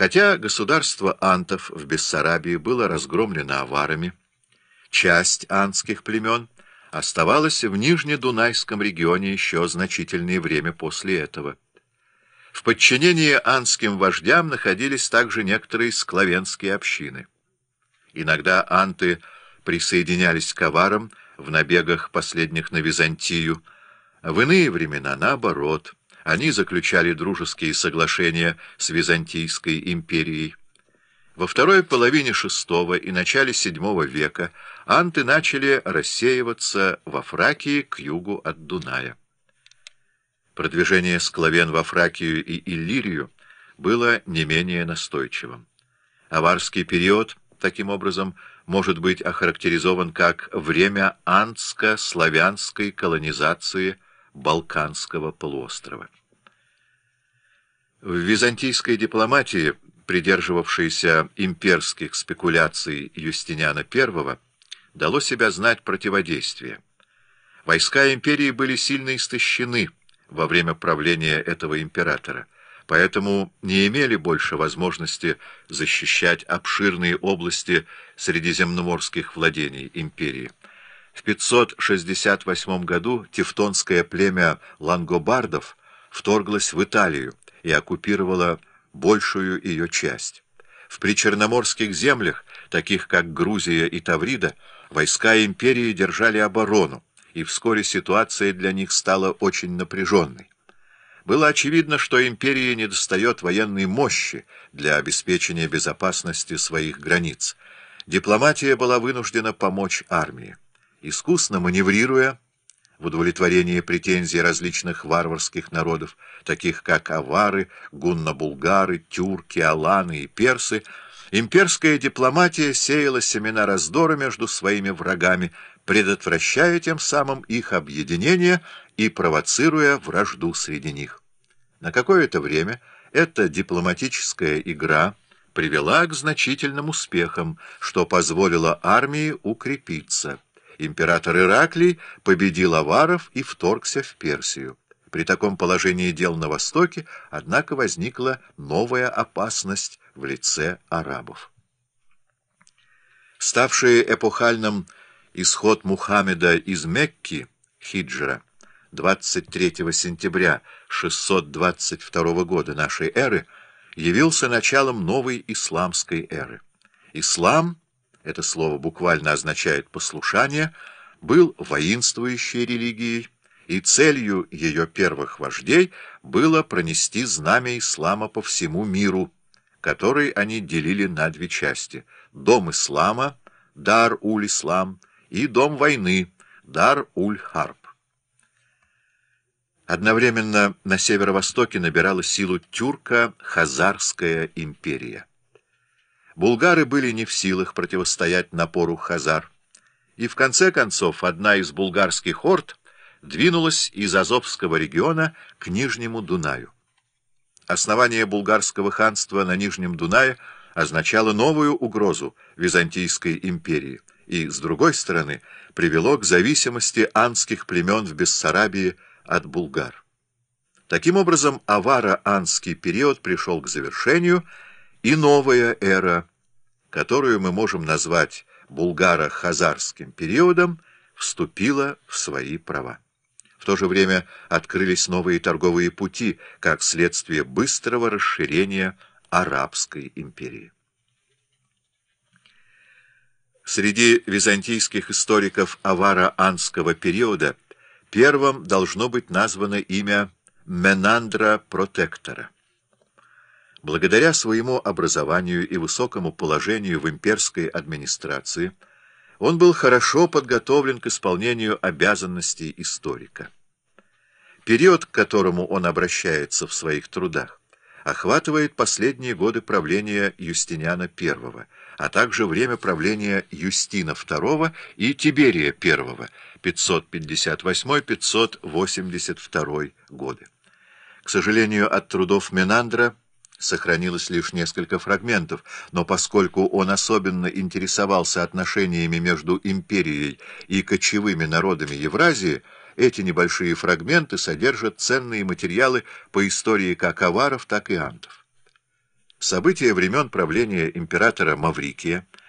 Хотя государство антов в Бессарабии было разгромлено аварами, часть антских племен оставалась в Нижнедунайском регионе еще значительное время после этого. В подчинении антским вождям находились также некоторые склавенские общины. Иногда анты присоединялись к аварам в набегах последних на Византию, в иные времена наоборот – они заключали дружеские соглашения с Византийской империей. Во второй половине VI и начале VII века анты начали рассеиваться во Фракии к югу от Дуная. Продвижение склавен во Фракию и Иллирию было не менее настойчивым. Аварский период, таким образом, может быть охарактеризован как время антско-славянской колонизации – Балканского полуострова. В византийской дипломатии, придерживавшейся имперских спекуляций Юстиниана I, дало себя знать противодействие. Войска империи были сильно истощены во время правления этого императора, поэтому не имели больше возможности защищать обширные области средиземноморских владений империи. В 568 году тевтонское племя лангобардов вторглось в Италию и оккупировало большую ее часть. В причерноморских землях, таких как Грузия и Таврида, войска империи держали оборону, и вскоре ситуация для них стала очень напряженной. Было очевидно, что империи недостает военной мощи для обеспечения безопасности своих границ. Дипломатия была вынуждена помочь армии искусно маневрируя в удовлетворении претензий различных варварских народов, таких как авары, гунно-булгары, тюрки, аланы и персы, имперская дипломатия сеяла семена раздора между своими врагами, предотвращая тем самым их объединение и провоцируя вражду среди них. На какое-то время эта дипломатическая игра привела к значительным успехам, что позволило армии укрепиться император Ираклий победил аваров и вторгся в Персию. При таком положении дел на Востоке, однако, возникла новая опасность в лице арабов. Ставший эпохальным исход Мухаммеда из Мекки, хиджра, 23 сентября 622 года нашей эры, явился началом новой исламской эры. Ислам — это слово буквально означает «послушание», был воинствующей религией, и целью ее первых вождей было пронести знамя ислама по всему миру, который они делили на две части — дом ислама, Дар-уль-Ислам, и дом войны, Дар-уль-Харб. Одновременно на северо-востоке набирала силу тюрко-хазарская империя. Булгары были не в силах противостоять напору хазар, и в конце концов одна из булгарских орд двинулась из Азовского региона к Нижнему Дунаю. Основание булгарского ханства на Нижнем Дунае означало новую угрозу Византийской империи и, с другой стороны, привело к зависимости анских племен в Бессарабии от булгар. Таким образом, аваро-анский период пришел к завершению, и новая эра которую мы можем назвать булгаро-хазарским периодом, вступила в свои права. В то же время открылись новые торговые пути, как следствие быстрого расширения Арабской империи. Среди византийских историков авара-анского периода первым должно быть названо имя Менандра Протектора. Благодаря своему образованию и высокому положению в имперской администрации он был хорошо подготовлен к исполнению обязанностей историка. Период, к которому он обращается в своих трудах, охватывает последние годы правления Юстиниана I, а также время правления Юстина II и Тиберия I, 558-582 годы. К сожалению, от трудов Менандра сохранилось лишь несколько фрагментов, но поскольку он особенно интересовался отношениями между империей и кочевыми народами Евразии, эти небольшие фрагменты содержат ценные материалы по истории как аваров, так и антов. События времен правления императора Маврикия